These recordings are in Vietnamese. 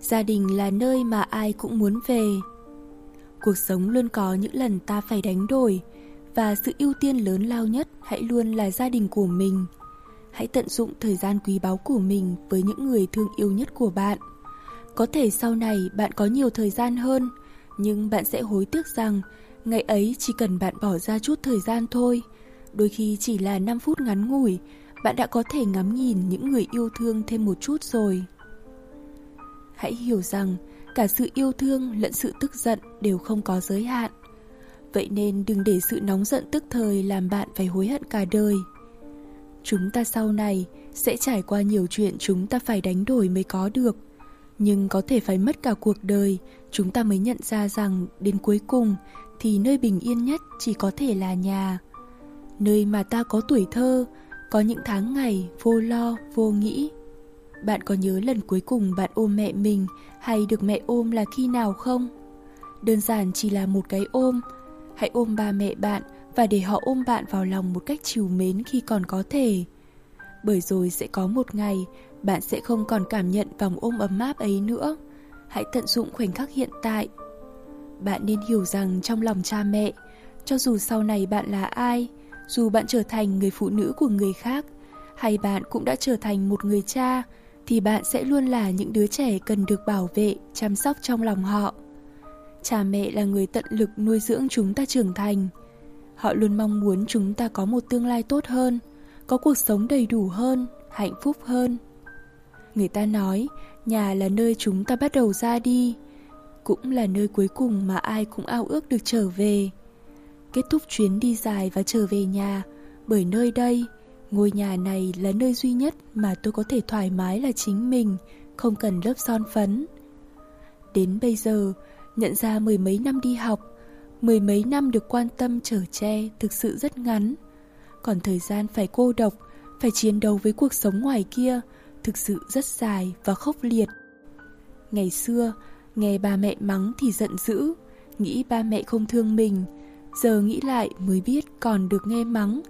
Gia đình là nơi mà ai cũng muốn về. Cuộc sống luôn có những lần ta phải đánh đổi và sự ưu tiên lớn lao nhất hãy luôn là gia đình của mình. Hãy tận dụng thời gian quý báu của mình với những người thương yêu nhất của bạn. Có thể sau này bạn có nhiều thời gian hơn, nhưng bạn sẽ hối tiếc rằng ngày ấy chỉ cần bạn bỏ ra chút thời gian thôi, đôi khi chỉ là 5 phút ngắn ngủi, bạn đã có thể ngắm nhìn những người yêu thương thêm một chút rồi. Hãy hiểu rằng cả sự yêu thương lẫn sự tức giận đều không có giới hạn. Vậy nên đừng để sự nóng giận tức thời làm bạn phải hối hận cả đời. Chúng ta sau này sẽ trải qua nhiều chuyện chúng ta phải đánh đổi mới có được. Nhưng có thể phải mất cả cuộc đời, chúng ta mới nhận ra rằng đến cuối cùng thì nơi bình yên nhất chỉ có thể là nhà. Nơi mà ta có tuổi thơ, có những tháng ngày vô lo, vô nghĩ. Bạn có nhớ lần cuối cùng bạn ôm mẹ mình hay được mẹ ôm là khi nào không? Đơn giản chỉ là một cái ôm. Hãy ôm ba mẹ bạn và để họ ôm bạn vào lòng một cách chiều mến khi còn có thể. Bởi rồi sẽ có một ngày bạn sẽ không còn cảm nhận vòng ôm ấm áp ấy nữa. Hãy tận dụng khoảnh khắc hiện tại. Bạn nên hiểu rằng trong lòng cha mẹ, cho dù sau này bạn là ai, dù bạn trở thành người phụ nữ của người khác, hay bạn cũng đã trở thành một người cha, thì bạn sẽ luôn là những đứa trẻ cần được bảo vệ, chăm sóc trong lòng họ. Cha mẹ là người tận lực nuôi dưỡng chúng ta trưởng thành. Họ luôn mong muốn chúng ta có một tương lai tốt hơn, có cuộc sống đầy đủ hơn, hạnh phúc hơn. Người ta nói, nhà là nơi chúng ta bắt đầu ra đi, cũng là nơi cuối cùng mà ai cũng ao ước được trở về. Kết thúc chuyến đi dài và trở về nhà, bởi nơi đây, ngôi nhà này là nơi duy nhất mà tôi có thể thoải mái là chính mình, không cần lớp son phấn. Đến bây giờ, nhận ra mười mấy năm đi học, mười mấy năm được quan tâm chở che thực sự rất ngắn. Còn thời gian phải cô độc, phải chiến đấu với cuộc sống ngoài kia, thực sự rất dài và khốc liệt. Ngày xưa, nghe ba mẹ mắng thì giận dữ, nghĩ ba mẹ không thương mình. Giờ nghĩ lại mới biết còn được nghe mắng,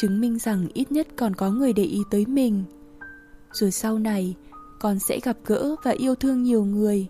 chứng minh rằng ít nhất còn có người để ý tới mình. Rồi sau này, con sẽ gặp gỡ và yêu thương nhiều người.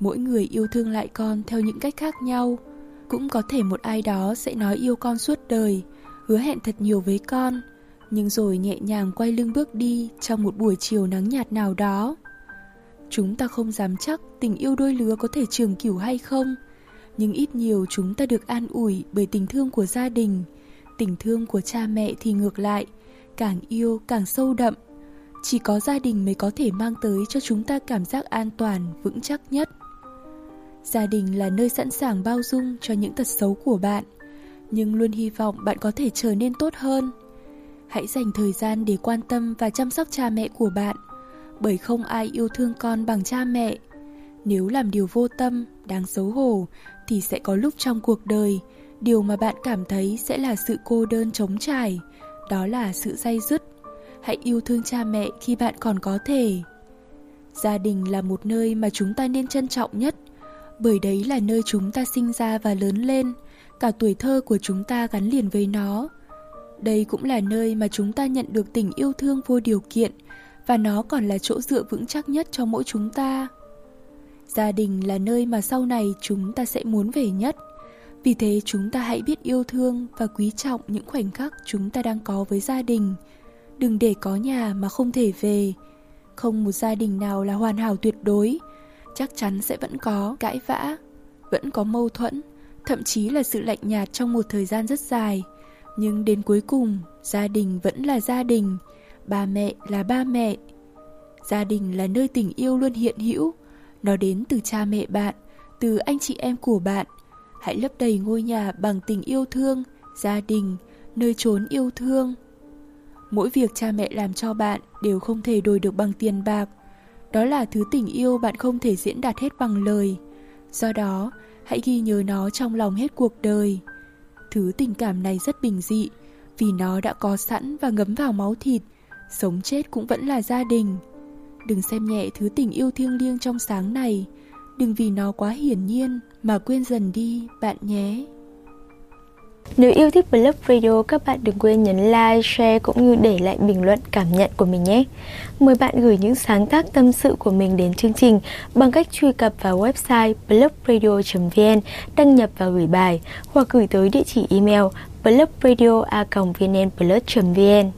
Mỗi người yêu thương lại con theo những cách khác nhau. Cũng có thể một ai đó sẽ nói yêu con suốt đời, hứa hẹn thật nhiều với con, nhưng rồi nhẹ nhàng quay lưng bước đi trong một buổi chiều nắng nhạt nào đó. Chúng ta không dám chắc tình yêu đôi lứa có thể trường cửu hay không, nhưng ít nhiều chúng ta được an ủi bởi tình thương của gia đình. Tình thương của cha mẹ thì ngược lại, càng yêu càng sâu đậm. Chỉ có gia đình mới có thể mang tới cho chúng ta cảm giác an toàn, vững chắc nhất. Gia đình là nơi sẵn sàng bao dung cho những tật xấu của bạn, nhưng luôn hy vọng bạn có thể trở nên tốt hơn. Hãy dành thời gian để quan tâm và chăm sóc cha mẹ của bạn, bởi không ai yêu thương con bằng cha mẹ. Nếu làm điều vô tâm, đáng xấu hổ, thì sẽ có lúc trong cuộc đời, điều mà bạn cảm thấy sẽ là sự cô đơn trống trải, đó là sự day dứt. Hãy yêu thương cha mẹ khi bạn còn có thể. Gia đình là một nơi mà chúng ta nên trân trọng nhất, bởi đấy là nơi chúng ta sinh ra và lớn lên, cả tuổi thơ của chúng ta gắn liền với nó. Đây cũng là nơi mà chúng ta nhận được tình yêu thương vô điều kiện và nó còn là chỗ dựa vững chắc nhất cho mỗi chúng ta. Gia đình là nơi mà sau này chúng ta sẽ muốn về nhất. Vì thế chúng ta hãy biết yêu thương và quý trọng những khoảnh khắc chúng ta đang có với gia đình. Đừng để có nhà mà không thể về. Không một gia đình nào là hoàn hảo tuyệt đối. Chắc chắn sẽ vẫn có cãi vã, vẫn có mâu thuẫn, thậm chí là sự lạnh nhạt trong một thời gian rất dài. Nhưng đến cuối cùng, gia đình vẫn là gia đình, ba mẹ là ba mẹ. Gia đình là nơi tình yêu luôn hiện hữu, nó đến từ cha mẹ bạn, từ anh chị em của bạn. Hãy lấp đầy ngôi nhà bằng tình yêu thương, gia đình, nơi trốn yêu thương. Mỗi việc cha mẹ làm cho bạn đều không thể đổi được bằng tiền bạc. Đó là thứ tình yêu bạn không thể diễn đạt hết bằng lời. Do đó, hãy ghi nhớ nó trong lòng hết cuộc đời. Thứ tình cảm này rất bình dị, vì nó đã có sẵn và ngấm vào máu thịt, sống chết cũng vẫn là gia đình. Đừng xem nhẹ thứ tình yêu thiêng liêng trong sáng này, đừng vì nó quá hiển nhiên mà quên dần đi bạn nhé. Nếu yêu thích Blog Radio, các bạn đừng quên nhấn like, share cũng như để lại bình luận cảm nhận của mình nhé. Mời bạn gửi những sáng tác tâm sự của mình đến chương trình bằng cách truy cập vào website blogradio.vn, đăng nhập và gửi bài hoặc gửi tới địa chỉ email blogradio.vnplus.vn.